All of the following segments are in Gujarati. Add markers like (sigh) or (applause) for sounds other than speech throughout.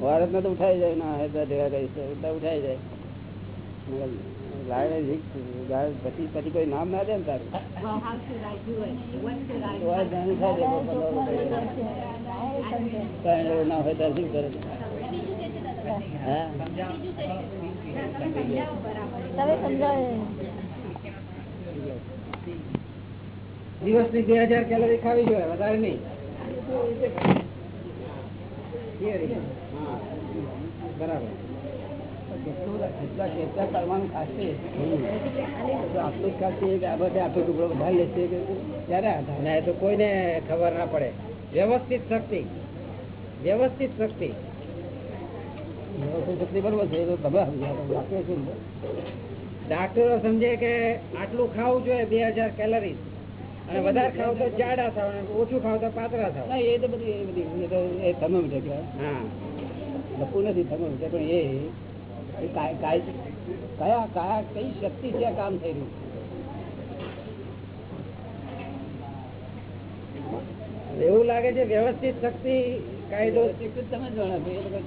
ભારત ને તો ઉઠાઈ જાય. ના ભેગા ઉઠાઈ જાય. પછી પછી કોઈ નામ ના દે ને તારું. ના હોય તો શું કરે? સમજાવે. દિવસની બે હજાર કેલરી ખાવી જોઈએ, વધારે નહીં. બરાબર. કોઈને ખબર ના પડે. વ્યવસ્થિત શક્તિ. વ્યવસ્થિત શક્તિ. વ્યવસ્થિત શક્તિ બરોબર છે ડાક્ટરો સમજે કે આટલું ખાવું જોઈએ બે હજાર કેલરી અને વધારે ખાવ તો જાડા થાવ ઓછું ખાવ તો પાતળા થાવ. એ તો બધી એ બધી એ તો એ થર્મોમીટર કહેવાય હા. લખવું નથી થર્મોમીટર પણ એ એ કાય- કાય- કયા કયા કઈ શક્તિ છે કામ થઈ રહ્યું એવું લાગે છે વ્યવસ્થિત શક્તિ કાયદો. તમે જાણો એ લોકો?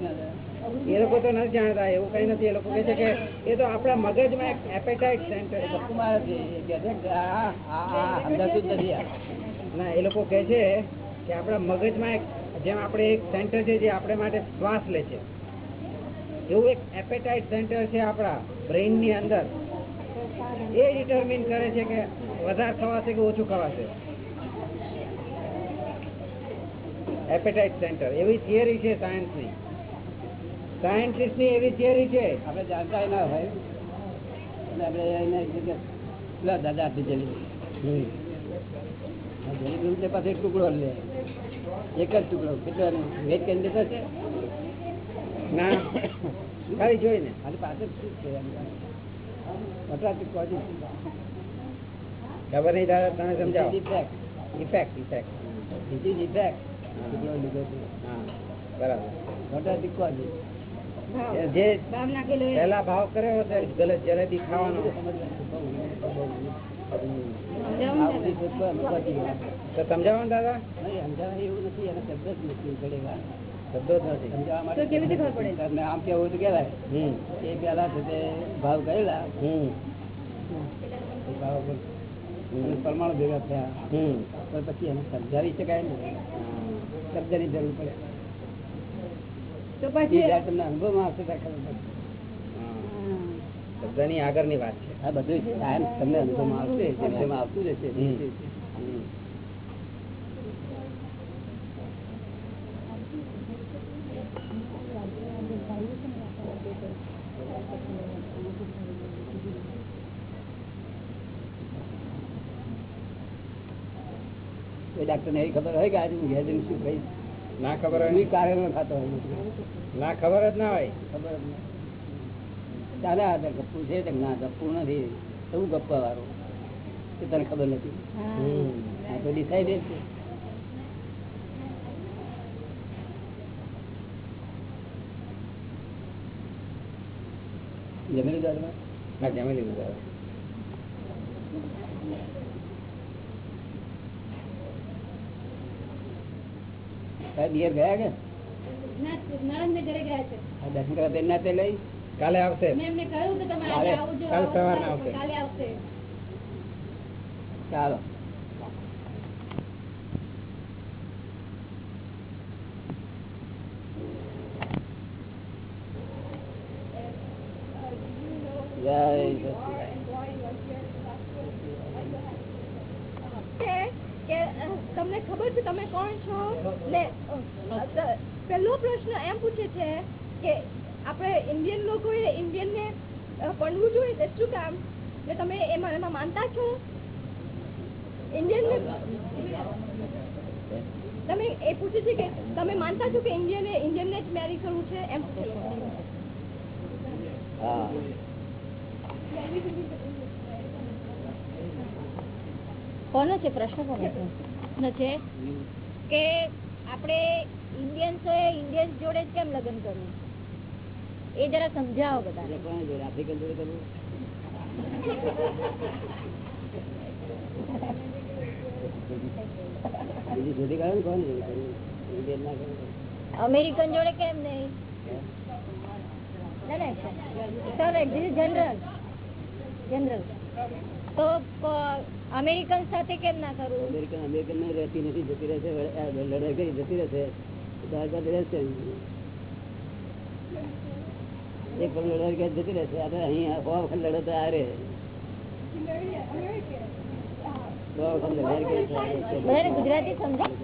એ લોકો તો નથી જાણતા, એવું કઈ નથી. એ લોકો કહે છે કે એ તો આપણા મગજમાં એક એપેટાઇટ સેન્ટર ના, એ લોકો કહે છે કે આપણા મગજમાં એક, જેમ આપણે એક સેન્ટર છે જે આપણે માટે શ્વાસ લે છે. એવું એક એપેટાઇટ સેન્ટર છે આપણા બ્રેઇનની અંદર. એ ડિટર્મિન કરે છે કે વધારે ખવાશે કે ઓછું ખવાશે. એપેટાઇટ સેન્ટર એવી થિયરી છે સાયન્સની. સાયન્ટિસ્ટની એવી થિયરી છે. આપણે જાણતા ના હોય અને આપણે એને પેલા દાદા આપી જલેબી એક ટુકડો લે. એક જ ટુકડો. કેટલો એનો? વેચ દેતો છે? ના. ખાલી જોઈને ખાલી પાછળ શું છે એમ? બટા ટુકડો જ ખબર નહીં દાદા તમે સમજાવો. ઇફેક્ટ ઇફેક્ટ ઇફેક્ટ બીજી ઇફેક્ટ ટુકડો લીધો છે. હા બરાબર. બટા ટુકડો જ પહેલા ભાવ કર્યો ગલત જલેબી ખાવાનો. સમજાવો દાદા? એવું નથી એને શબ્દ જ નથી પડેગા શબ્દો નથી. સમજાવવા કેવી રીતે ખબર પડે? તમને આમ કેવું હોય તો કહેવાય. હમ. એ પેલા છે તે ભાવ કરેલા. ભાવ પરમાણુ ભેગા થયા. હમ. પણ પછી એને સમજાવી શકાય ને શબ્દની જરૂર પડે. તો પછી તમને આવશે ખબર આગળની વાત છે. આ બધું તમને અનુભવમાં આવશે જેમ જેમ આવતું જશે. ડાક્ટર ને એવી ખબર હોય કે આજે હું ઘેર જઈને શું કહીશ? ના ખબર હોય કાર્ય ખાતો ના ખબર જ ના હોય? ખબર જ નહીં. ચાલે આ ગપ્પુ છે ના ગપ્પુ નથી. એવું ગપ્પા વાળું? એ તને ખબર નથી? આ તો ડિસાઈડેડ છે. જમી લીધું ના જમી લીધું દાદા સાહેબ ઘેર ગયા કે? દર્શન કરવા બેન ના તે લઈ? કાલે આવશે. મેં એમને કહ્યું કે તમે કાલે- કાલે આવશે. ચાલો જય સચિદાનંદ. છે કે અ, તમને ખબર છે તમે કોણ છો ને અ, ત- પહેલો પ્રશ્ન એમ પૂછે છે કે આપણે ઇન્ડિયન લોકોએ ઇન્ડિયન ને અ, ભણવું જોઈએ તે શું કામ ને તમે એમાં એમાં માનતા છો ઇન્ડિયન ને તમે એ પૂછે છે કે તમે માનતા છો કે ઇન્ડિયન ઇન્ડિયનને જ મેરી કરવું છે? એમ પૂછે હા. કોનો છે પ્રશ્ન કોનો છે? પ્રશ્ન છે કે આપણે ઇન્ડિયન્સોએ ઇન્ડિયન્સ જોડે જ કેમ લગ્ન કરવું? એ જરા સમજાવો બધા એટલે કોના જોડે આફ્રિકન જોડે કરવું? (laughs) શોધી કાઢો ને કોને જરૂર પડી? ઇન્ડિયન ના કરે. અમેરિકન જોડે કેમ નહીં? ના ના સર. ધીસ જનરલ જનરલ તો પ- અમેરિકન સાથે કેમ ના કરવું અમેરિકન અમેરિકન ને રહેતી નથી જતી રહેશે વળ- આ લડાઈ કરી જતી રહેશે. તો તારી પાસે રહેશે. એક પણ લડાઈ કરી જતી રહેશે. આ તો અહીં સો વખત લડો તો આ રે ગુજરાતી સમજાય?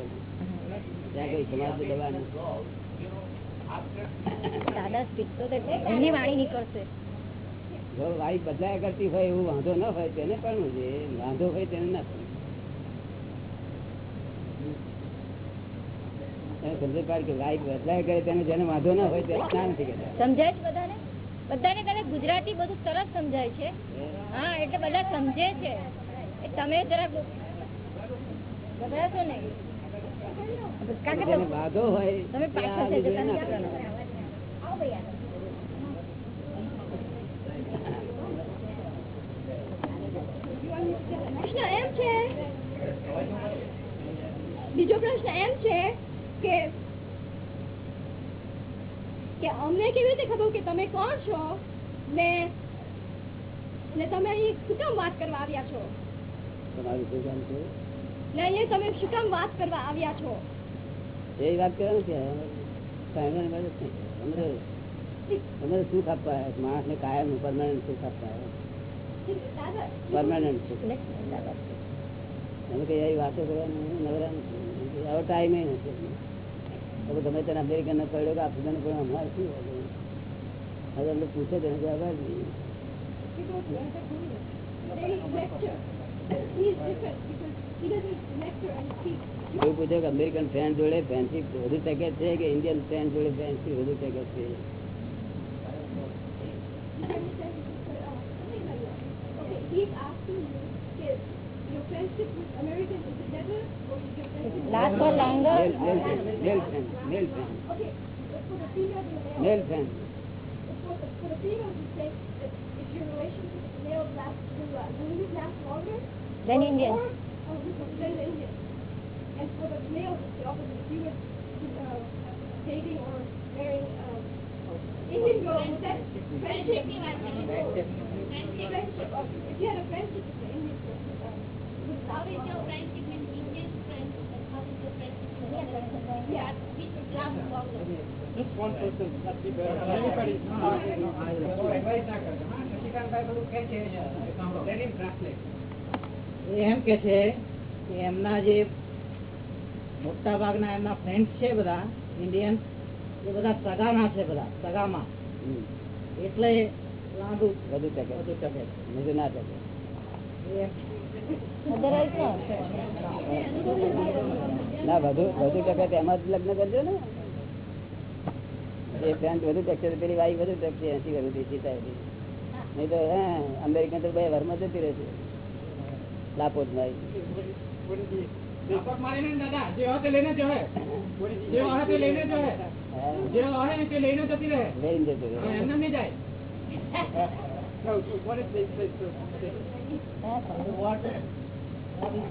ત્યાં કઈ સમાજ દવા નથી. દાદા સ્પીક એમની વાણી નીકળશે. જો વાઈફ બદલાયા કરતી હોય એવું વાંધો ન હોય તેને પણ વાંધો હોય તેને ના પરણવું. પાડ કે વાઈફ બદલાયા કરે તેને જેને વાંધો ન હોય તેને ના નથી કહેતા. સમજાય છે બધાને? બધાને તને ગુજરાતી બધું સરસ સમજાય છે. હા એટલે બધા સમજે છે. તમે જરાક ગભરાશો નહીં. કારણ કે જેને વાંધો હોય તમે પાછળ જતા ના નહીં કરે. આવો ભૈયા પ્રશ્ન એમ છે બીજો પ્રશ્ન એમ છે કે કે અમને કેવી રીતે ખબર કે તમે કોણ છો ને ને તમે અહીં શું કામ વાત કરવા આવ્યા છો? તમારું શું કામ છે? ને તમે શું કામ વાત કરવા આવ્યા છો? એ વાત કરવાનું છે કાયમ નહીં. અમારે સુખ આપવા માણસ ને કાયમ પરમાનન્ટ સુખ આપવા પરમાનન્ટ સુખ અમે કઈ એવી વાતો કરવાની નવરા નથી આવો ટાઈમે નથી. હવે તમે તેને અમેરિકન ને પડ્યો કે આફ્રિકન પણ અમારે શું હવે હવે અમને પૂછે તેને જવાબ જ નહીં એવું પૂછે કે અમેરિકન ફ્રેન્ડ જોડે ફ્રેન્ડશીપ વધુ ટકે છે કે ઇન્ડિયન ફ્રેન્ડ જોડે ફ્રેન્ડશીપ વધુ ટકે છે Last for the females, you say that if your relationship with the male lasts, will, uh, will you last longer? Then Indian. Or we Indian. And for the males, the opposite. If you uh, dating or marrying Indian girl, would that friendship? Friendship. Friendship. If you had a friendship uh, uh, with an Indian person, uh, would how is your friendship with Indian friends and how is your friendship with? Yeah, which would last longer? Just one person, that'd be better. Everybody. A Let him translate. એમ કે છે કે એમના જે મોટા ભાગના એમના ફ્રેન્ડ છે બધા ઇન્ડિયન એ બધા સગાના છે બધા સગામાં. એટલે લાંબુ વધુ ટકે. વધુ ટકે. વધુ ના ટકે. ના વધુ વધુ ટકે તેમાં જ લગ્ન કરજો ને. એ ફ્રેન્ડ વધુ ટકશે પેલી વાઈ વધુ ટકશે એસી વધુ દેશી થાય નહીં તો હે અમેરિકન તો બે વારમાં જતી રહેશે. દાદા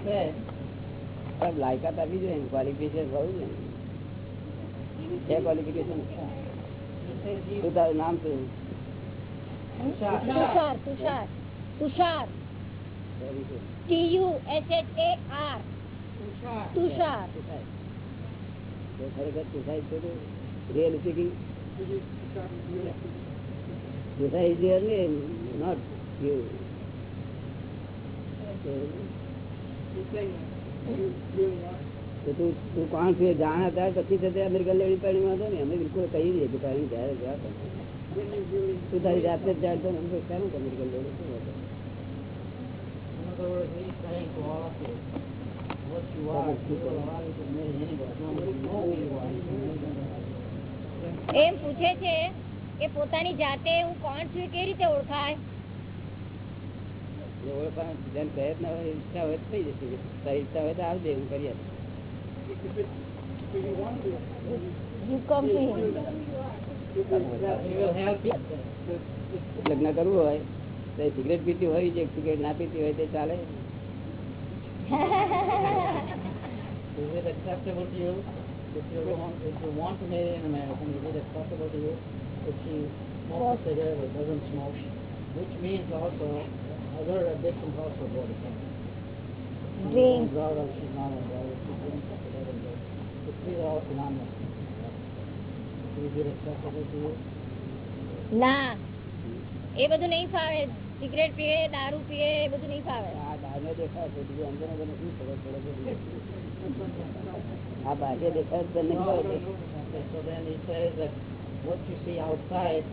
જે લાયકાત આપી જોઈએ ક્વોલિફિકેશન હોવું જોઈએ છે. ક્વોલિફિકેશન શું તારું નામ શું Tushar Tushar Tushar. T U H H A R Tushar. ખરેખર સુસાઇડ તો રિયલ નોટ યુ તું તું કોણ છું? જાણ હતા પછી તો તે અમેરિકન લેડી પાણી વાંધો ને અમે બિલકુલ કહી દઈએ કે તારી જ્યારે જવા તું તારી જાતે જ જાણતો અમેરિકન લેડી? એમ પૂછે છે કે પોતાની જાતે હું કોણ છું કેવી રીતે ઓળખાય? એ ઓળખવાનું જેમ કહે જ ના હોય ઈચ્છા હોય થઈ જશે. તારી ઈચ્છા હોય તો આવજે હું કરી. લગ્ન કરવું હોય તો સિગરેટ પીતી હોય જે સિગરેટ ના પીતી હોય તે ચાલે it acceptable to you? If you want, if you want to marry an American, is it acceptable to you if she smokes a cigarette or doesn't smoke? Which means also, other addictions also go to him. Drink. Drug, or she's not a drug, she drinks a cigarette, or the three are all synonymous. Is it acceptable to you? ના એ બધું નહીં ફાવે સિગરેટ પીએ દારૂ પીએ એ બધું નહીં ફાવે આ બહારનો દેખાય છે બીજું અંદર અંદર શું ખબર પડે આ બાહ્ય દેખાય છે નહીં પડે. What you see outside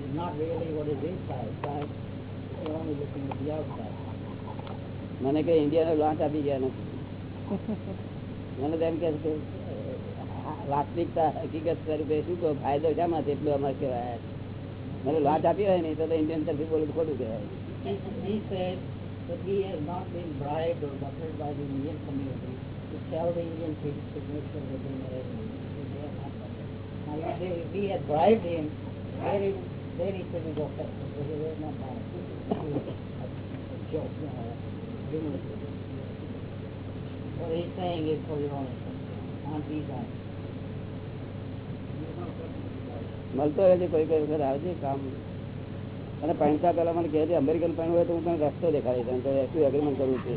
is not really what is inside. Inside, you're only looking at the outside. મને કે ઇન્ડિયાનો લોન્ચ આપી ગયા નથી મને તો એમ કે વાસ્તવિકતા હકીકત સ્વરૂપે શું કહો ફાયદો શામાં છે એટલું અમારે કહેવાય મને લોન્ચ આપી હોય ને તો તો ઇન્ડિયન તરફી બોલું ખોટું કહેવાય He, he says that he has not been bribed or bucketed by the Indian community to tell the Indian people to make sure that they marry him. They have not done that. Now, if, they, if we had bribed him, very, very pretty go fast, because he was not bribed. A joke, you know, humorous. What he's saying is for your own interest, not these eyes. મળતો હોય છે કોઈ કોઈ વખત આવજે કામ અને પૈણતા પેલા મને કહે છે અમેરિકન પૈણ હોય તો હું તને રસ્તો દેખાડી છે now એગ્રીમેન્ટ કરવું છે.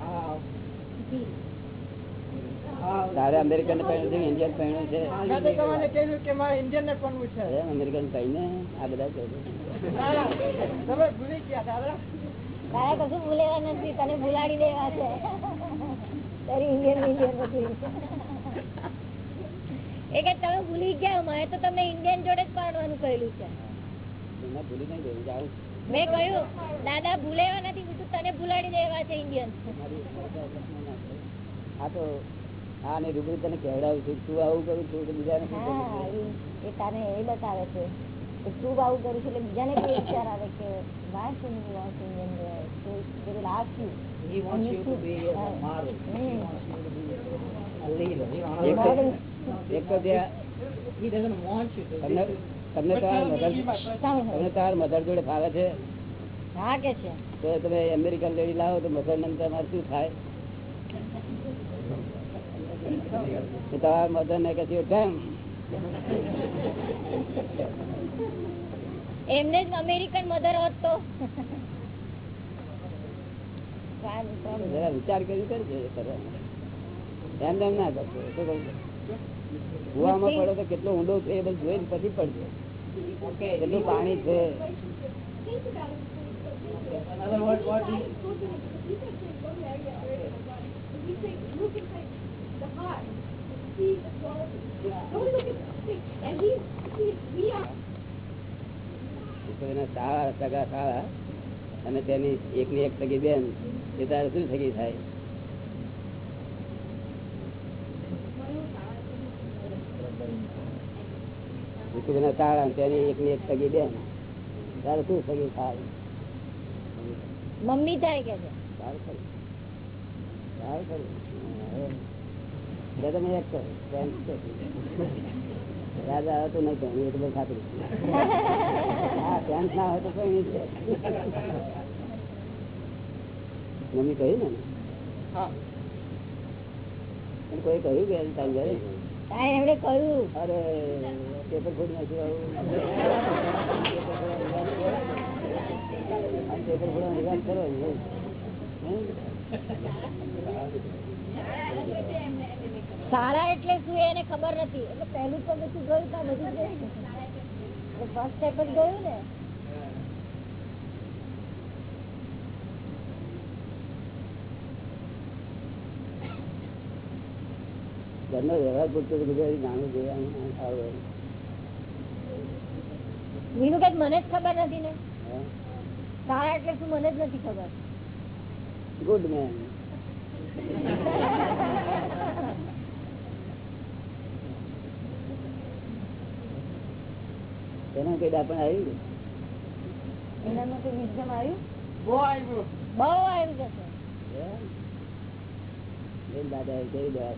How. તારે અમેરિકન પહેણું છે ઇન્ડિયન પહેણું છે? અમેરિકન પૈને આ બધા કહે છે. તારે કશું ભૂલેવા નથી તને ભૂલાડી દેવા છે. તારી ઇન્ડિયન ઇન્ડિયન બધી. એ કે તમે ભૂલી ગયા મેં તો તમે ઇન્ડિયન જોડે જ પાડવાનું કહેલું છે. ભૂલી નહીં ગયું જાઉં મેં કહ્યું દાદા ભૂલેવા નથી બીજું તને ભૂલાડી દેવા છે ઇન્ડિયન. આ તો ને રૂબરૂ તને કહેવડાવું છું. તું આવું કરું છું તો બીજાને હા એ- તારે એ બતાવે છે કે તું આવું કરું છું એટલે બીજાને કોઈ વિચાર આવે કે વાય શું? હા. a leader. You એક તો- want તમને તમને તમારા મધર તમને તમારા મધર જોડે ફાવે છે? હા કે છે. તો તમે અમેરિકન લેડી લાવો તો મધર ને તમારે શું થાય? તમારા મધર ને કહેતી ટાઈમ એમને જ અમેરિકન મધર હોત. તો વિચાર કરી કરજો એમ તેમ ના કરશો કહું કુવામાં પડો તો કેટલો ઊંડો છે એ બધું જોઈને પછી પડજો. કેટલું પાણી છે? In other words, what he, We say, look inside the heart, see the quality. Don't look at the thing. And he, he, we are છોકરીના સારા સગા સારા અને તેની એકની એક સગી બેન એ તારે શું સગી થાય તેની એકની એક સગી બેન તારે શું સગી થાય મમ્મી થાય કે છે સારું સારું બે તમે એક રાજા આવે તો નહીં તો બહુ ખાતરી હા પેન્ટ ના હોય તો કઈ નહીં છે. મમ્મી કહ્યું ને? કોઈ કહ્યું કે તારી ઘરે એમણે કહ્યું. અરે પેપર ફોડી નથી આવું. પેપર ફોડવાનો નિકાલ કરો શાળા એટલે શું એને ખબર નથી. એટલે પહેલું તો બધું ગયું તો બધું ફર્સ્ટ સ્ટેપ જ ગયું ને. ઘરનો વ્યવહાર પૂરતો સારું કઈ મને જ ખબર નથી ને. સારા એટલે શું મને જ નથી ખબર. ગુડ મેન (laughs) તેના કઈ દાપણ આવ્યું એનામાં કોઈ વિઝન આવ્યું બહુ આવી જશે દાદા દેવા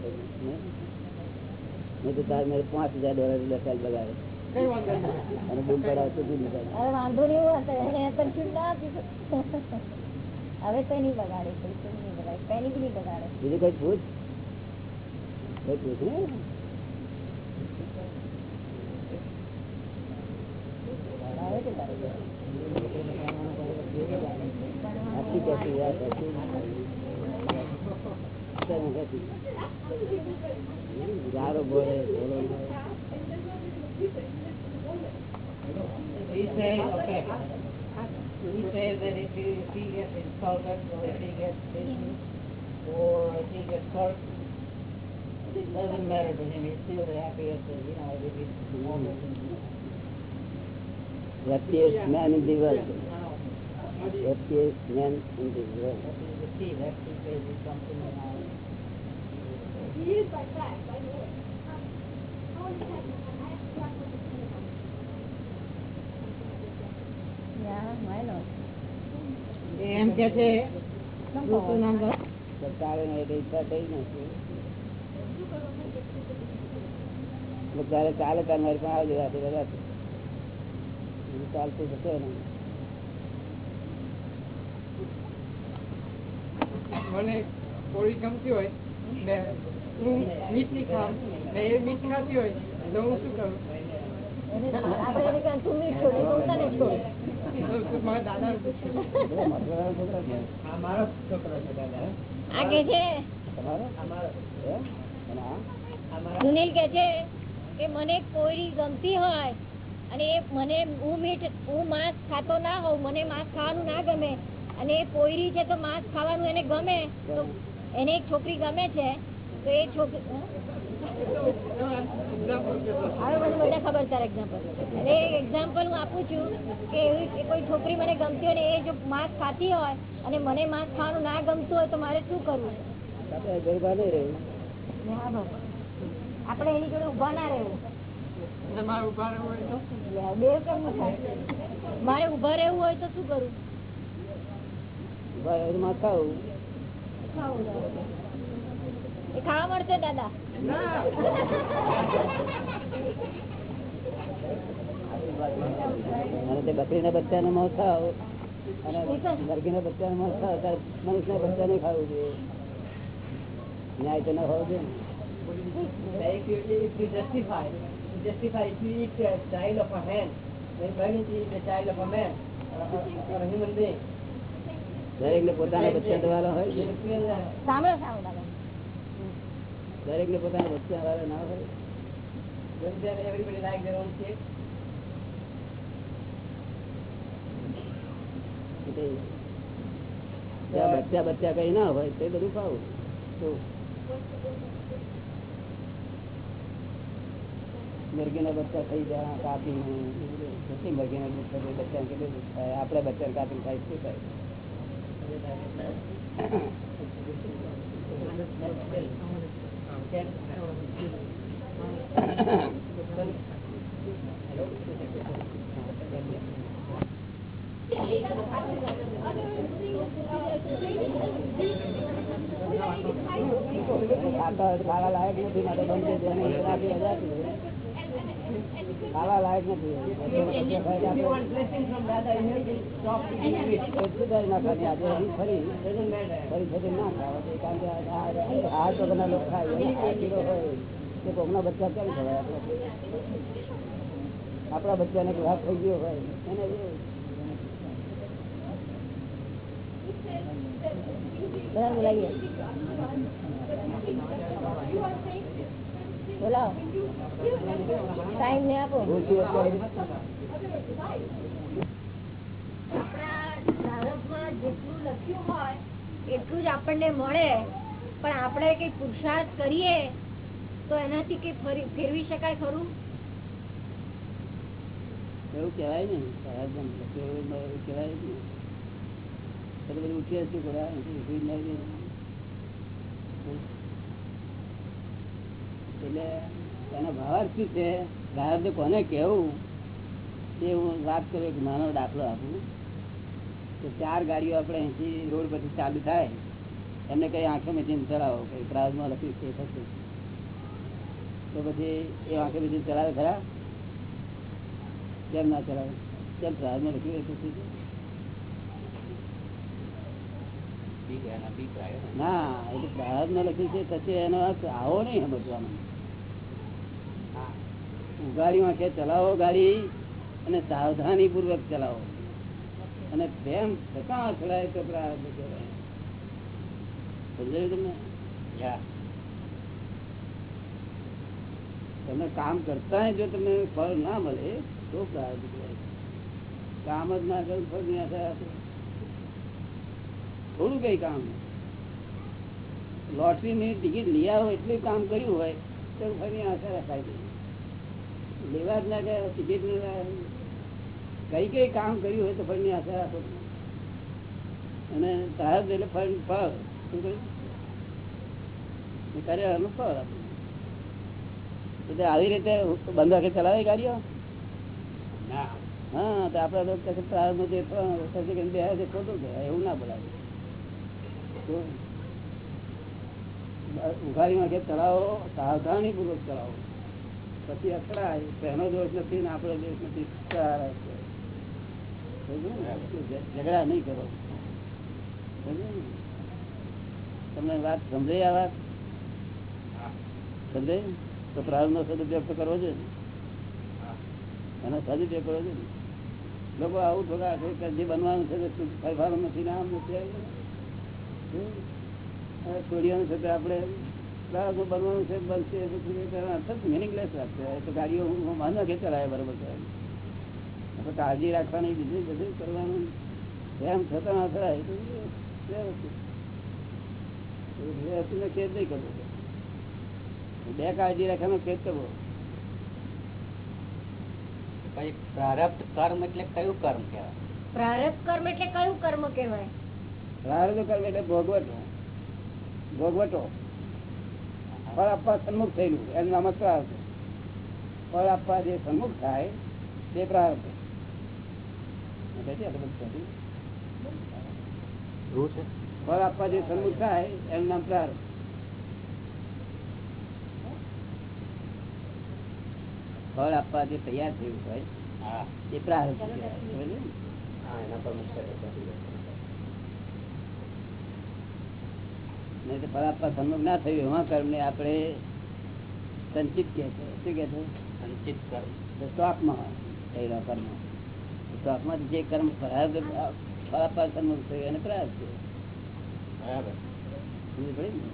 તો તાર પાંચ હજાર ડોલર લખાલ બગાડે અને બૂમ વાંધો નહીં એને. હવે તો નહીં બગાડે નહીં બગાડે નહીં બગાડે. બીજું કઈ પૂછ? કઈ પૂછ ને யாரும் போல He said, okay. He said that if he, if he gets insolvent or if he gets bitten or if he gets hurt, it doesn't matter to him. He's still the happiest, you know, if he's warmer than happiest man in the world. Happiest man in the world. એમ કે છે ચાલે ને એટલે ઈચ્છા થઈ નથી એટલે ત્યારે ચાલે ત્યારે મારી પાસે આવજો રાતે ચાલતું જશે ને મને કોળી ગમતી હોય ને હું મીઠ નહીં ખાઉં ને એ મીઠ ખાતી હોય તો હું શું કરું? છોકરા છે? દાદા સુનિલ કે છે કે મને કોઈ ગમતી હોય અને એ મને હું મીઠ હું માંસ ખાતો ના હોઉં મને માંસ ખાવાનું ના ગમે. અને એ પોયરી છે તો માંસ ખાવાનું એને ગમે. તો એને એક છોકરી ગમે છે. તો એ છોકરી હવે મને બધા ખબર તારે એક્ઝામ્પલ એટલે એક્ઝામ્પલ હું આપું છું કે એવી કોઈ છોકરી મને ગમતી હોય ને એ જો માંસ ખાતી હોય અને મને માંસ ખાવાનું ના ગમતું હોય તો મારે શું કરવું? આપણે એની જોડે ઊભા ના રહેવું. તમારે ઊભા રહેવું હોય તો? બે કેમનું થાય. મારે ઊભા રહેવું હોય તો શું કરું? માં ખાવું. ખાવા મળશે દાદા? અને તે બકરીના બચ્ચાને મોં ખાવ. અને મરઘીના બચ્ચાને મોં ખાવ ત્યારે મનુષ્યના બચ્ચાને ખાવું જોઈએ. ન્યાય તો ન હોવો જોઈએ justify, it if a child of a man. When don't you the child of a man or, a human being? દરેક ને પોતાના બચ્ચા વાળા હોય સાંભળો સાંભળો દરેક ને પોતાના બચ્ચા વાળા ના હોય their own kids? એટલે જ્યાં બચ્ચા બચ્ચા કઈ ના હોય તે બધું ખાવું મરઘીના બચ્ચા થઈ જાય કાપીને કેટલી મરઘીના બચ્ચા બચ્ચા કેટલું થાય આપણે બચ્ચા કાપીને ખાઈ શું થાય? ખાતા હોય તો ખાવા લાયક નથી માટે બંધ કરી દેવાનું. આપી હજાર ખાવા લાયક નથી ફરી ફરી ના ખાવા કે તો ઘણા લોકો ખાય તે કોકના બચ્ચા કેમ ખવાય આપણે બચ્ચાને લાભ થઈ ગયો હોય એને બધા બોલાવીએ બોલાવો. ટાઈમ ને આપો. ઓછી અત્યારે આપણા ભારતમાં જેટલું લખ્યું હોય એટલું જ આપણને મળે. પણ આપણે કઈ પુરુષાર્થ કરીએ તો એનાથી કઈ ફરી ફેરવી શકાય ખરું? એવું કેવાય ને કેવાય ને. ઉઠી નહીં એટલે એનો ભાવાર્થ શું છે? ભારતે કોને કેવું એ હું વાત કરું એક નાનો દાખલો આપું. તો ચાર ગાડીઓ આપણે અહીંથી રોડ પરથી ચાલુ થાય એમને કઈ આંખે મીચીને ચલાવો કઈ પ્રાઇઝમાં લખ્યું છે થશે તો પછી એ આંખે મીચીને ચલાવે ખરા? કેમ ના ચલાવે? કેમ પ્રાઇઝમાં લખ્યું એ થશે ના એ તો પ્રાઇઝમાં લખ્યું છે થશે એનો અર્થ આવો નહીં સમજવાનો ઉગાડી વાંખે ચલાવો ગાડી અને સાવધાની પૂર્વક ચલાવો. અને પ્રેમ થતા અથડાય તો કરાય સમજાયું તમને? તમે કામ કરતા જો તમને ફળ ના મળે, તો કહેવાય. કામ જ ના કરું ફળ ના રાખો થોડું કઈ કામ લોટરી ની ટિકિટ લઈ આવો એટલું કામ કર્યું હોય, તો ફરી આશા રખાય લેવા જ ના ગયા ટિકિટ કઈ કઈ કામ કર્યું હોય તો ફળની આશા રાખો. અને તારા એટલે ફળ ફળ. શું કહ્યું? એ કર્યાનું ફળ એટલે આવી રીતે બંધ કે ચલાવે ગાડીઓ હા તો આપડે કશે પ્રારંભ જે પણ બે છે ખોટું કહેવાય એવું ના બોલાવે ઉઘાડીમાં કે ચલાવો સાવધાની પૂર્વક ચલાવો. પછી અથડાય. તેનો દોષ નથી ને આપણો દોષ નથી. સમજ્યું? ઝઘડા નહીં કરો. તમને વાત સમજાઈ આ વાત? સમજાય તો પ્રારંભ નો સદુપયોગ તો કરવો જોઈએ એનો સદુપયોગ કરવો જોઈએ લોકો આવું થોડા જે બનવાનું છે ફરવાનું નથી નામ નથી છોડીઓનું છે આપણે પ્રારંભ બનવાનું છે બનશે પછી તેનો અર્થ જ મિનિંગલેસ લાગશે એ તો ગાડીઓ માનો કે ચલાવે બરોબર ચલાવે આપણે કાળજી રાખવાની બીજું બધું કરવાનું એમ થતા ના થાય તો વ્યવસ્થિત વ્યવસ્થિત ખેદ નહીં કરવો બે કાળજી રાખવાનો ખેદ કરવો પ્રારબ્ધ કર્મ એટલે કયું કર્મ કહેવાય? પ્રારબ્ધ કર્મ એટલે કયું કર્મ કહેવાય? પ્રારબ્ધ કર્મ એટલે ભોગવટો। ભોગવટો. ફળ આપવા સન્મુખ થયેલું એનું નામ જ પ્રારબ્ધ ફળ આપવા જે સન્મુખ થાય તે કહ્યું. ફળ આપવા જે સન્મુખ થાય એનું નામ પ્રારબ્ધ ફળ આપવા જે તૈયાર થયું હોય એ પ્રારબ્ધ કહેવાય. સમજ્યું ને? નહીં ફળ આપવા ના થયું એવા કર્મ ને આપણે સંચિત કે છે. શું કે છે? સંચિત કર્મ. સ્ટોકમાં થયેલા કર્મ. સ્ટોકમાં જે કર્મ આપવા સન્મુખ થયું એને પ્રયાસ છે બરાબર. સમજ પડી ને?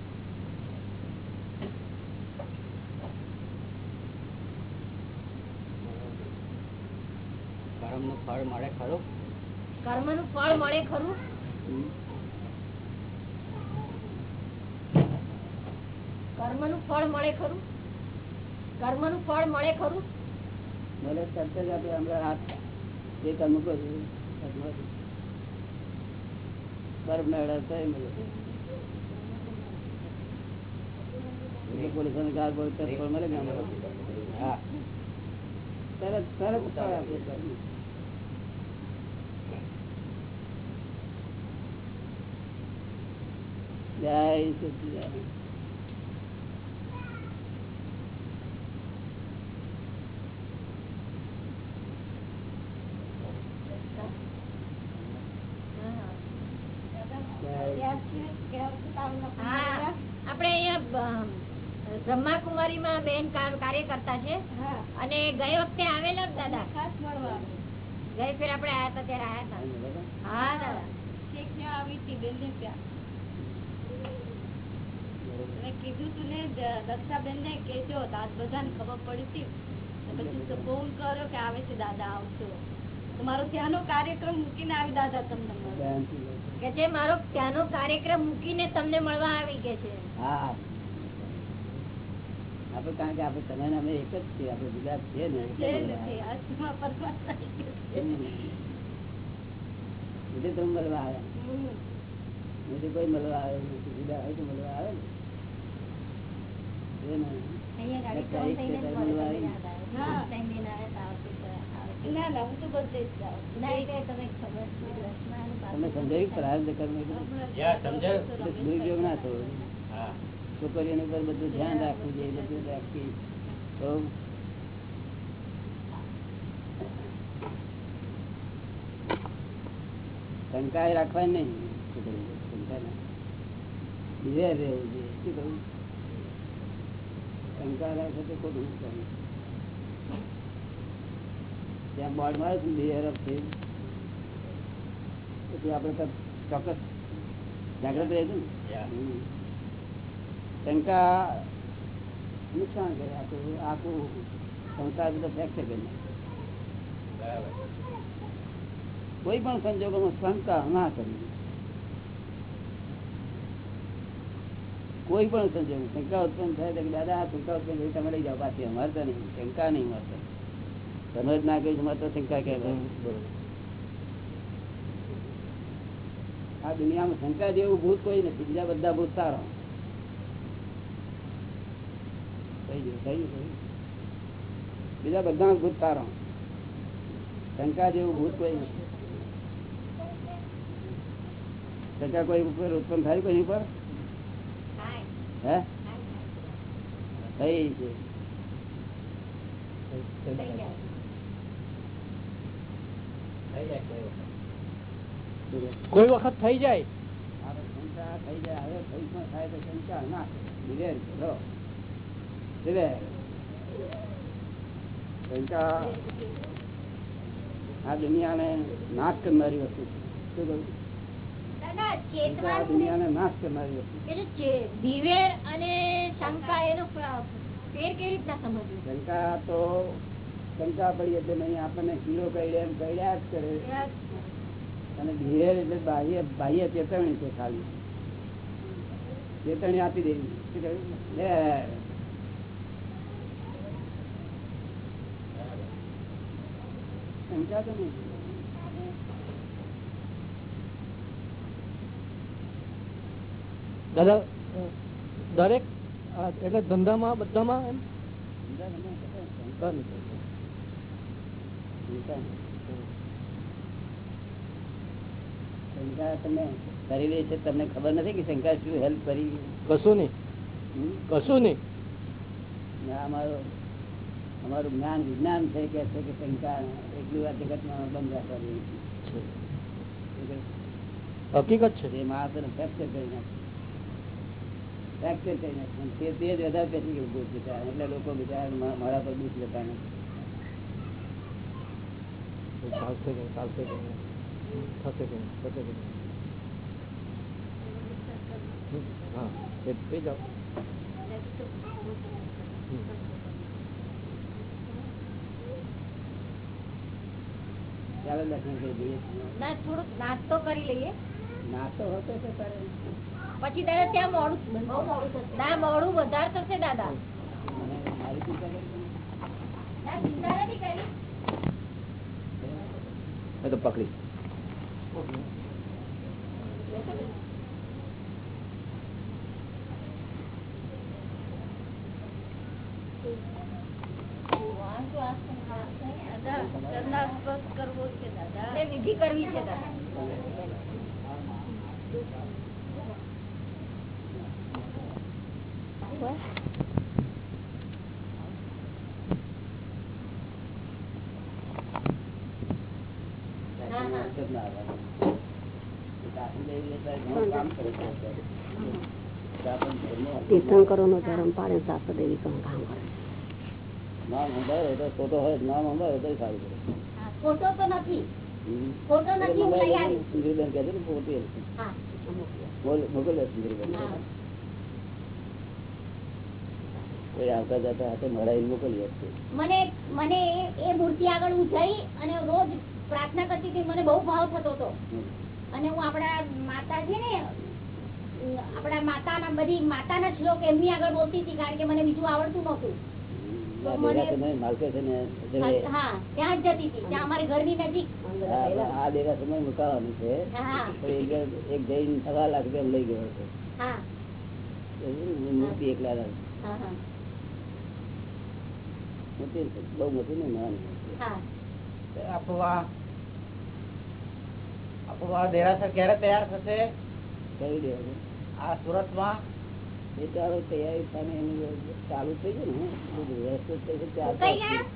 કર્મનું ફળ મળે ખરું? કર્મનું ફળ મળે ખરું? હમ. નું ફળ મળે ખરું? કર્મનું ફળ મળે ખરું? ભલે તરત જ આપણે હમણાં મળે મળે આપે જય સચિદાનંદ હા આપણે અહીંયા અ, બ્રહ્માકુમારી માં બેન કા- કાર્ય કરતા છે અને ગઈ વખતે આવેલા દાદા. ખાસ મળવા ગઈ ફેર આપણે આયા હતા ત્યારે આયા હતા. હા દાદા. આવી હતી બેન ને ત્યાં. મેં કીધું તું ને દક્ષાબેન ને કેજો તો બધાને ખબર પડી હતી. તો પછી તો ફોન કર્યો કે આવે છે દાદા આવશો તો મારો ત્યાંનો કાર્યક્રમ મૂકીને આવી દાદા તમને મળવા. કે જે મારો ત્યાંનો કાર્યક્રમ મૂકીને તમને મળવા આવી કે છે. હા. આપણે કારણ કે આપડે તમે અમે એક જ છીએ આપડે બીજા છીએ ને. છે નથી આત્મા પરમાત્મા એક જ છે. એટલે તમે મળવા આવે. બીજું કોઈ મળવા આવે બીજા હોય તો મળવા આવે ને. તો સમજાયું પ્રારબ્ધ કર્મ એટલે દુરુપયોગ ના થયો છોકરીઓને ઉપર બધું ધ્યાન રાખવું જોઈએ બધું રાખી તો શંકા રાખવા નહીં છોકરીઓ. શંકા ના રહેવું જોઈએ. શું કહ્યું શંકા રાખે તો ખોટું કરવું ત્યાં બોર્ડ મારે છે બિહેર ઓફ પછી આપણે ચોક્કસ જાગ્રત રહેતું ને. શંકા નુકસાન કરે. આખું આખું સંસાર બધો ફેક્ટ કરી. કોઈ પણ સંજોગોમાં શંકા ના કરવી. કોઈ પણ સંજોગ શંકા ઉત્પન્ન થાય તો દાદા આ શંકા ઉત્પન્ન થઈ તમે લઈ જાઓ પાછી અમારે તો નહીં. શંકા નહીં મળતો તમે જ ના કહ્યું મારે તો શંકા કહેવાય. આ દુનિયામાં શંકા જેવું ભૂત કોઈ નથી. બીજા બધા ભૂત સારા. થઈ ગયું થઈ ગયું થઈ ગયું. બીજા બધા ભૂત સારા શંકા જેવું ભૂત કોઈ નથી શંકા કોઈ ઉપર ઉત્પન્ન થાય કોઈ ઉપર હે થઈ છે કોઈ વખત થઈ જાય હવે શંકા થઈ જાય હવે કઈ પણ થાય તો શંકા ના ધીરે રહો ધીરે શંકા આ દુનિયાને નાશ કરનારી વસ્તુ શું કહ્યું દાદા શંકા આ ચેતના દુનિયાને નાશ કરનારી વસ્તુ છે. એ જે ચે- દિવેર અને શંકા એનો ફેર કેવી રીતના સમજવું? શંકા તો શંકા પડી એટલે નહીં આપણને કીડો કઈડે એમ જ કરે. અને ધીરે એટલે બાહ્ય બાહ્ય ચેતવણી છે ખાલી. ચેતવણી આપી દેવી. શું કહ્યું? લે. શંકા તો નહીં દાદા દરેક એટલે ધંધામાં બધામાં એમ શંકા તમે કરી રહી છે તમને ખબર નથી કે શંકા શું હેલ્પ કરી કશું નહીં? કશું નહીં અમારો અમારું જ્ઞાન વિજ્ઞાન છે કે છે કે શંકા એટલું આ જગતમાં બંધ રાખવા જોઈએ હકીકત છે તે માણસોને ફ્રેક્ચર કરી નાખે ફ્રેક્ચર કરી નાખે અને તે તે જ વધારે પેસી ગયું ભૂત બિચારા. એટલે લોકો બિચારા મા- મારા પર દુઃખ લેતા નથી ચાલશે કે ચાલશે કે થશે કે થશે કે હા એ એ જાઓ ચાલો દર્શન કરી દઈએ. ના થોડુંક નાસ્તો કરી લઈએ. નાસ્તો હોતો છે તારે પછી દાદા ત્યાં મોડું બહુ મોડું થશે. ના મોડું વધારે થશે દાદા. મને મારી ચિંતા કરી? ના ચિંતા નથી કરી. તો પકડી એ વિધિ કરવી છે દાદા હા, હા. જ ના આવવાનું. એ દાખલ લઈ લેતા ઘણું કામ કરે છે અત્યારે. દાખલ ઘરનું તીર્થંકરો નો ધર્મ પાડે શાસ્ત્ર દેવી કામ કામ કરે નામ સંભાળે તો ખોટો હોય નામ સંભાળે તો સારું પડે. ખોટો તો નથી. ખોટો નથી હું લઈ આવી સુંદરીબેન કહે છે ને ખોટી હા. બોલ મોકલે સુંદરીબેન કોઈ આવતા જતા હાથે મળાઈને મોકલી આપશે. મને મને એ- મૂર્તિ આગળ હું જઈ અને રોજ પ્રાર્થના કરતી હતી મને બહુ ભાવ થતો હતો. અને હું આપણા માતા છે ને આપણા માતાના બધી માતાના શ્લોક એમની આગળ બોલતી હતી કારણ કે મને બીજું આવડતું નહોતું. તો આ મને- ડેરા સમય માલકે છે ને જયારે હા ત્યાં જ જતી હતી ત્યાં અમારે ઘરની નજીક. આ- આ ડેરા સમય મુકાવાનું છે. હા. પણ એક એક જૈન સવા લાખ રૂપિયા લઈ ગયો હતો. હા. મૂર્તિ એકલા રાખી. હા હા. મોટી ને નાની હા. આપણું આ આપણું આ દેરાસર ક્યારે તૈયાર થશે? કઈ દેવું આ સુરતમાં ચાલો તૈયારી થાય એનું ચાલુ થઈ ગયું ને બધું વ્યવસ્થિત થઈ ગયું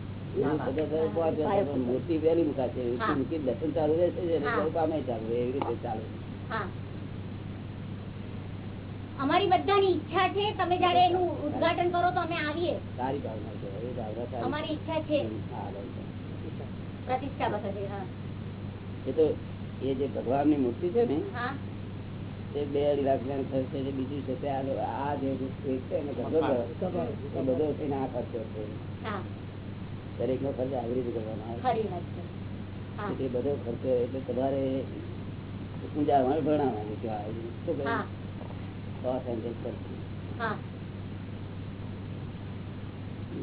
પણ મૂર્તિ વહેલી મુકાશે મૂકી દર્શન ચાલુ રહેશે ને કામે ચાલુ એવી રીતે ચાલુ અમારી બધાની ઈચ્છા છે તમે જયારે એનું ઉદ્ઘાટન કરો તો અમે આવીએ. સારી ભાવના છે અમારી ઈચ્છા છે. પ્રતિષ્ઠા વખતે એ તો એ જે ભગવાનની મૂર્તિ છે ને હા. તે બે અઢી લાખ ના થશે છે બીજું છે તે આ જે છે બધો થઈને આ ખર્ચો છે દરેક નો ખર્ચ આવી રીતે કરવાનો આવે એ બધો ખર્ચો એટલે તમારે પૂજામાં ભણાવવાનું કહેવાય શું કહે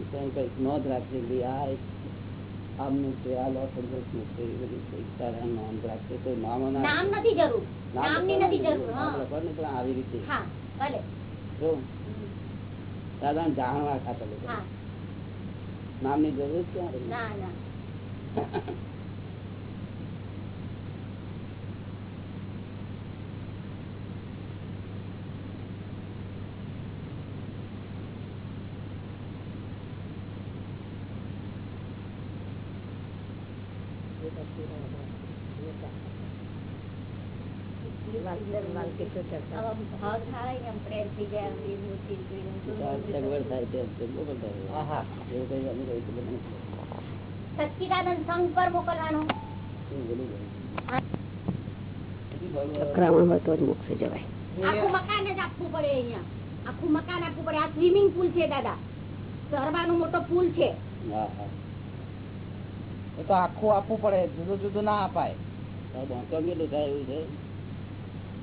પણ કંઈક નોંધ રાખશે આ આમનું છે આ લોસ એન્જલ્સનું છે એ બધી કંઈક તારા નોંધ રાખજે તો નામો નામ નથી જરૂર. નામની નથી જરૂર હા. લખવાનું પણ આવી રીતે. હા ભલે. જો. સાધારણ જાણવા ખાતર લોકો. નામની જરૂર ક્યાં ના ના (laughs) હવે ભાવ થાય ને આમ પ્રેમ થઈ જાય આમ એ મૂર્તિ જોઈને સગવડ થાય તેમ તેમ બરોબર થાય. હા હા એવું કઈ અમે કઈ ખબર નથી. સચ્ચિદાનંદ સંઘ પર મોકલવાનો શું ભૂલી ગયું? હજી ભગવાન- સંક્રમણ હોય. તો જ મોક્ષે જવાય. આખું મકાન જ આપવું પડે અહીંયા. આખું મકાન આપવું પડે. આ સ્વિમિંગ પુલ છે દાદા. ગરબાનો મોટો પુલ છે. એ તો આખું આપવું પડે. જુદું જુદું ના અપાય. આ બાંધકામ કેટલું થાય એવું છે.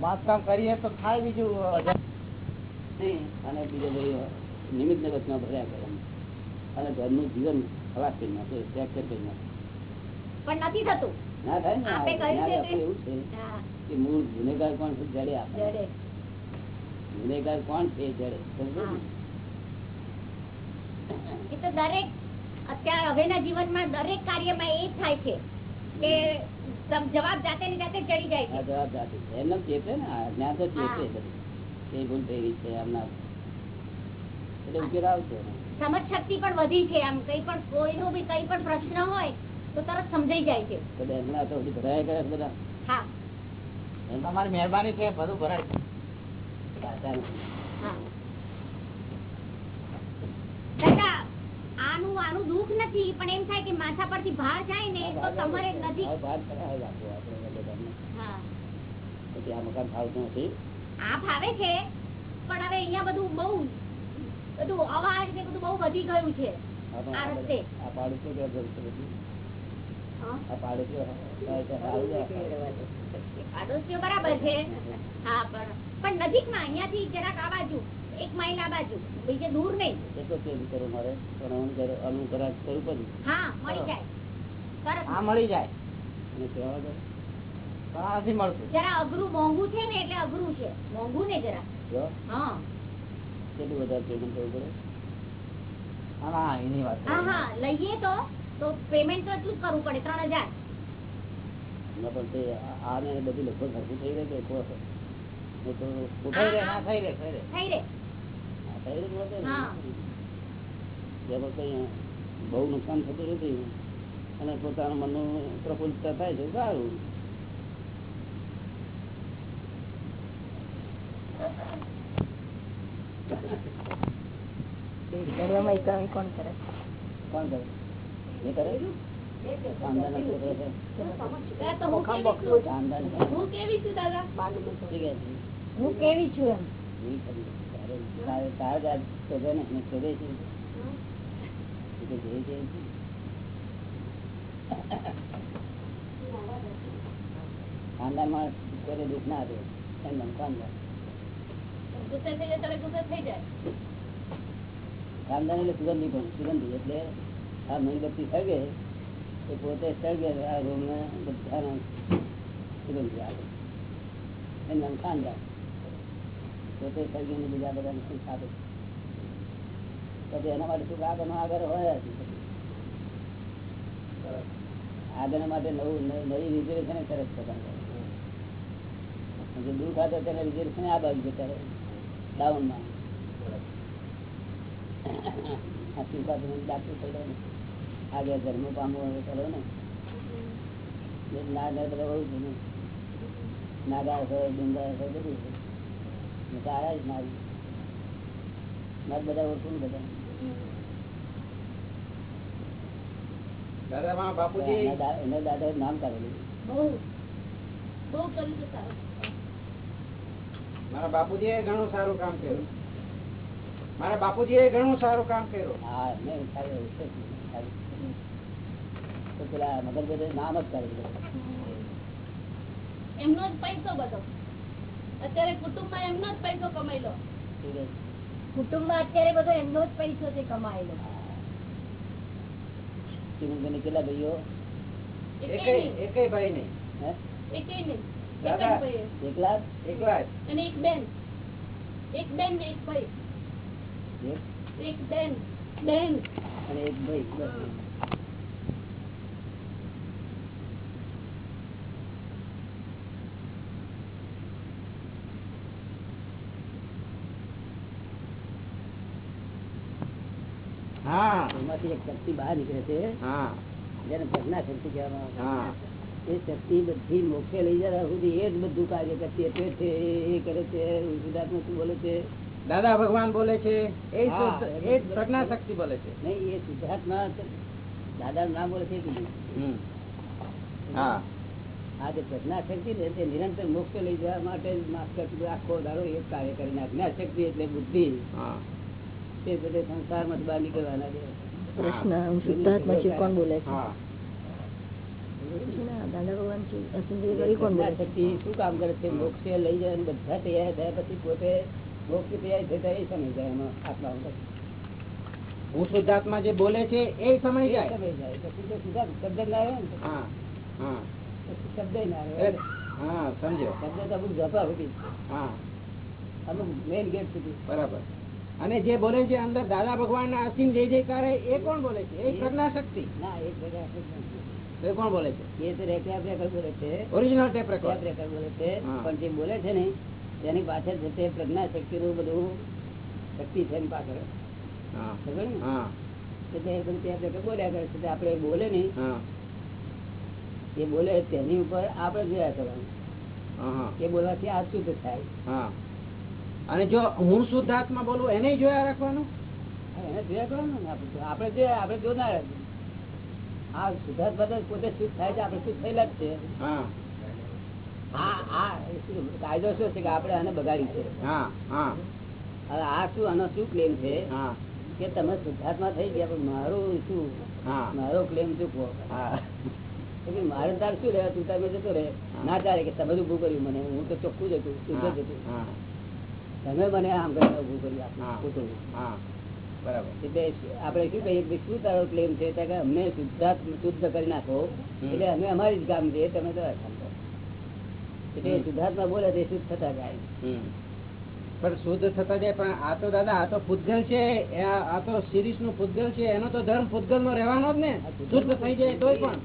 બાંધકામ કરીએ તો થાય બીજું નહીં. અને બીજો બધું નિમિત્ત ને વચમાં ભર્યા કરે અને ઘરનું જીવન ખલાસ કરી નાખે ફ્રેક્ચર કરી નાખે પણ નથી થતું. ના થાય ને એવું છે. કે મૂળ ગુનેગાર કોણ છે? જડે આપણે. ગુનેગાર કોણ છે? જડે? એ તો દરેક અત્યારે હવેના જીવનમાં દરેક કાર્યમાં એ થાય છે કે જવાબ જાતે ને જાતે ચડી જાય છે. જવાબ જાતે. એમને ચેતે ને જ્ઞાન તો ચેપે બધું. એ ભૂલ થઈ છે આમના એટલે ઉકેલ આવશે. સમજ શક્તિ પણ વધી છે આમ કઈ પણ કોઈનો બી કઈ પણ પ્રશ્ન હોય તો તરત સમજાઈ જાય છે. તો બેંકના તો ભરાયા કરે બધા. હા. તમારી મહેરબાની છે બધું ભરાય હા. આનું આનું દુઃખ નથી પણ એમ થાય કે માથા પરથી ભાર જાય ને તો તમારે નથી ભાર કરાય આપણે હા. પછી આ મકાન ફાવતું નથી. આ ભાવે છે પણ હવે અહીંયા બધું બહુ બધું અવાજ ને બધું બહુ વધી ગયું છે આ રસ્તે. પાડું કરે? હા. પાડું કરે. પાડોશીઓ બરાબર છે હા પણ પણ નજીકમાં અહીંયાથી જરાક આ બાજુ એક માઇલ આ બાજુ બીજે દૂર નહીં એટલો change કરવો મારે પણ અનુકર- અનુકરણ કરવું હા મળી જાય તરત મળી જાય અને કહેવા દો. પણ આ જરા અઘરું મોંઘું છે ને એટલે અઘરું છે. મોંઘું ને જરા. હા. કેટલું વધારે payment કરવું પડે? હા હા એની વાત હા હા લઈએ તો. તો પેમેન્ટ તો એટલું જ કરવું પડે ત્રણ હજાર. પણ તે આને બધી લગભગ હરખું થઈ રહે કે કોઈ વખત? નહીં તો થઈ રહે ના થઈ રહે થઈ રહે. થઈ રે થઈ રહે જ વધે ને. હા. જેમાં કઈ બહુ નુકસાન થતું નથી અને પોતાના મનનું પ્રફુલ્લતા થાય છે સારું. કોણ કરે? એ કરે? ખાનદાનના એ તો હું કેવી છું ખાનદાન એમ. તારે- શોધે ને શોધે છે. કોઈ દુઃખ ના આપે. એમ ખાનદાન ગુસ્સે એટલે સુગંધી પણ, સુગંધી એટલે આ મીણબત્તી સળગે પોતે સળગે આ રૂમને બધાને સુગંધી આવે એનું નામ પછી એના માટે સુખ આગળ આગળ હોય જ. આગળના માટે નવું, નવી રિઝર્વેશન સરસ પ્રકાર જે દૂર ત્યારે રિઝર્વેશન આ બાજુ કરે ડાઉનમાં આ ડાક્ટર ને આગળ ધર્મ પામો કરો ને ના ના બધા બહુ છે ને. નાગા હોય ડુંગર હોય બધું છે સારા જ મારી મારે બધા ઓળખું બધા. દાદામાં બાપુજી. એના દા- એના દાદાએ નામ કરેલું બહુ બહુ કર્યું છે બાપુજી એ ઘણું સારું કામ કર્યું. મારા બાપુજીએ ઘણું સારું કામ કર્યું. નામ જ એમનો જ પૈસો બધો. અત્યારે કુટુંબમાં એમનો જ પૈસો કમાયેલો લો. કુટુંબમાં અત્યારે બધો એમનો જ પૈસો છે કમાયેલો કેટલા ભાઈઓ? નહીં. એકેય ભાઈ નહીં. હે? નહીં. એક જ દાદા. એકલા એકલા અને એક બેન. એક બેન એક ભાઈ. એક? બેન. બેન. અને એક ભાઈ હા. એમાંથી એક શક્તિ બહાર નીકળે છે. હા. જેને પ્રજ્ઞા શક્તિ કહેવામાં આવે. એ શક્તિ બધી મોક્ષે લઈ જાય સુધી એ જ બધું કાર્ય કરતી એટલે છે એ કરે છે ગુજરાતમાં શું બોલે છે? દાદા ભગવાન બોલે છે એ. પ્રજ્ઞા શક્તિ બોલે છે. નહીં એ સિદ્ધાર્થમાં દાદા નામ બોલે છે. હા. આ જે પ્રજ્ઞા શક્તિ ને તે નિરંતર મોક્ષ લઈ જવા માટે આખો દાડો એક કાર્ય કરીને. અજ્ઞા શક્તિ એટલે બુદ્ધિ. તે બધે સંસારમાંથી બહાર નીકળવાના છે. પ્રશ્ન સિદ્ધાર્થમાં શિવ કોણ બોલે છે? ના, દાદા ભગવાન શિવ અસુંદરી કરી કોણ બોલે? છે શક્તિ શું કામ કરે છે? મોક્ષે લઈ જાય અને બધા તૈયાર થયા પછી પોતે મોક્ષ તૈયાર થતા એ સમય જાય એમાં આત્મા હું શુદ્ધાત્મા જે બોલે છે એ સમય જાય. સમય જાય. પછી તો સીધા શબ્દ ના આવે ને. હા હા. શબ્દ ના આવે હા સમજો શબ્દ તો અમુક જપા સુધી. હા. અમુક મેઇન ગેટ સુધી. બરાબર. અને જે બોલે છે અંદર દાદા ભગવાન ના અસીમ જય જયકાર એ એ કોણ બોલે છે? એ પ્રજ્ઞા શક્તિ ના એ કોણ બોલે છે? એ તો રેકર્ડ રેકર્ડ બોલે છે. ઓરિજિનલ ટેપ રેકોર્ડ રેકર્ડ બોલે છે. પણ જે બોલે છે ને તેની પાછળ છે તે પ્રજ્ઞા શક્તિનું બધું શક્તિ છે એની પાછળ. ને? બોલ્યા કરે છે. આપણે બોલે નહીં. એ બોલે તેની ઉપર આપણે જોયા કરવાનું. એ બોલવાથી આ શુદ્ધ થાય. હા. અને જો હું શુદ્ધાત્મા બોલું એને જોયા રાખવાનું? એને જોયા કરવાનું આપણે. આપણે આપણે જોનાર જ. આ પોતે શુદ્ધ થાય છે આપણે શુદ્ધ થયેલા જ છે. કાયદો શું છે કે આપણે આને બગાડી છે? હવે આ શું આનો શું ક્લેમ છે? હા. કે તમે શુદ્ધાત્મા થઈ ગયા પણ મારું શું? મારો ક્લેમ ચૂકવો મારે તાર શું રહ્યા તું તમે જતો રહે? ના ચાલે કે તમે ઉભું કર્યું મને હું તો ચોખ્ખું જ હતું શુદ્ધ જ હતું. તમે મને આમ કરીને ઉભું કર્યું હા. આપણે શું કહીએ શું તારો ક્લેમ છે? અમને શુદ્ધ કરી નાખો. એટલે અમે અમારી જ કામ છે તમે તો કામ કરો એટલે શુદ્ધાત્મા બોલે તે શુદ્ધ થતા જાય. પણ શુદ્ધ થતા જાય પણ આ તો દાદા આ તો પૂતગલ છે આ આ તો શિરીષનું પૂતગલ છે એનો તો ધર્મ પૂતગલ નો રહેવાનો જ ને. શુદ્ધ થઈ જાય તોય પણ.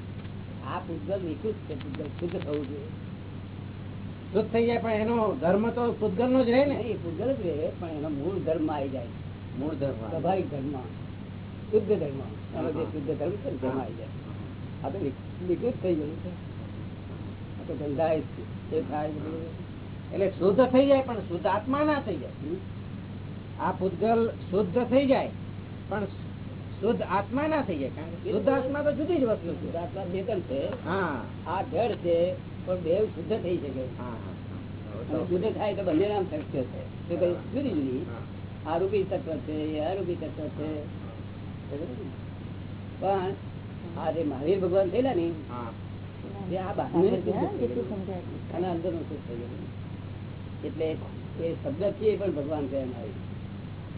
આ પૂતગલ નિશુદ્ધ છે પૂતગલ શુદ્ધ થવું જોઈએ. શુદ્ધ થઈ જાય પણ એનો ધર્મ તો પૂતગલ નો જ રહે ને. એ પૂતગલ જ રહે પણ એનો મૂળ ધર્મ આવી જાય. મૂળ ધર્મ સ્વાભાવિક ધર્મ શુદ્ધ ધર્મ એનો જે શુદ્ધ ધર્મ છે ને આવી જાય. આ વિકૃત થઈ ગયું છે. આ તો એ થાય એટલે શુદ્ધ થઈ જાય પણ શુદ્ધ આત્મા ના થઈ જાય. આ પૂતગલ શુદ્ધ થઈ જાય પણ શુદ્ધ આત્મા ના થઈ જાય. કારણ કે શુદ્ધ આત્મા તો જુદી જ વસ્તુ શુદ્ધ આત્મા ચેતન છે. હા. આ જળ છે પણ દેવ શુદ્ધ થઈ શકે. હા શુદ્ધ થાય તો બંને નામ શક્ય છે. જુદી જુદી. આરોપી તત્વ છે એ આરોપી તત્વ છે. પણ આ જે મહાવીર ભગવાન થયેલા ને એટલું. એ શબ્દથી પણ ભગવાન કહે મારી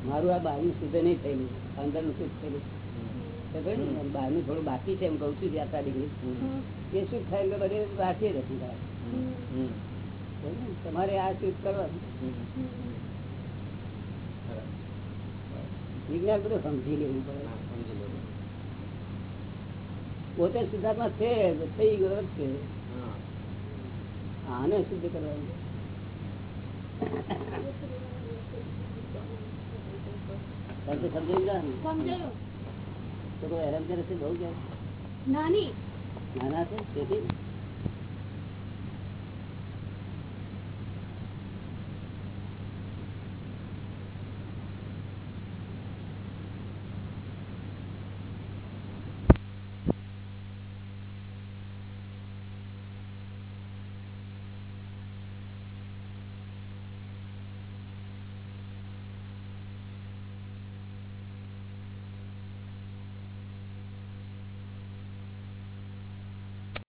મારું આ બહારનું શુદ્ધ નહીં થયેલું અંદરનું શુદ્ધ થયેલું. બહારનું થોડું બાકી છે એમ કહું છું યાત્રા ડિગ્રી. એ શુદ્ધ થાય એટલે બધે બાકી જ હતું હમ. કહ્યું ને, તમારે આ શુદ્ધ કરવાનું. વિજ્ઞાન બધું સમજી લેવું પડે. હા, સમજી લેવું. પોતે સિદ્ધાર્થમાં છે થઈ ગયો છે આને શુદ્ધ કરવાનું? સમજાયું. બહુ નાના છે તેથી?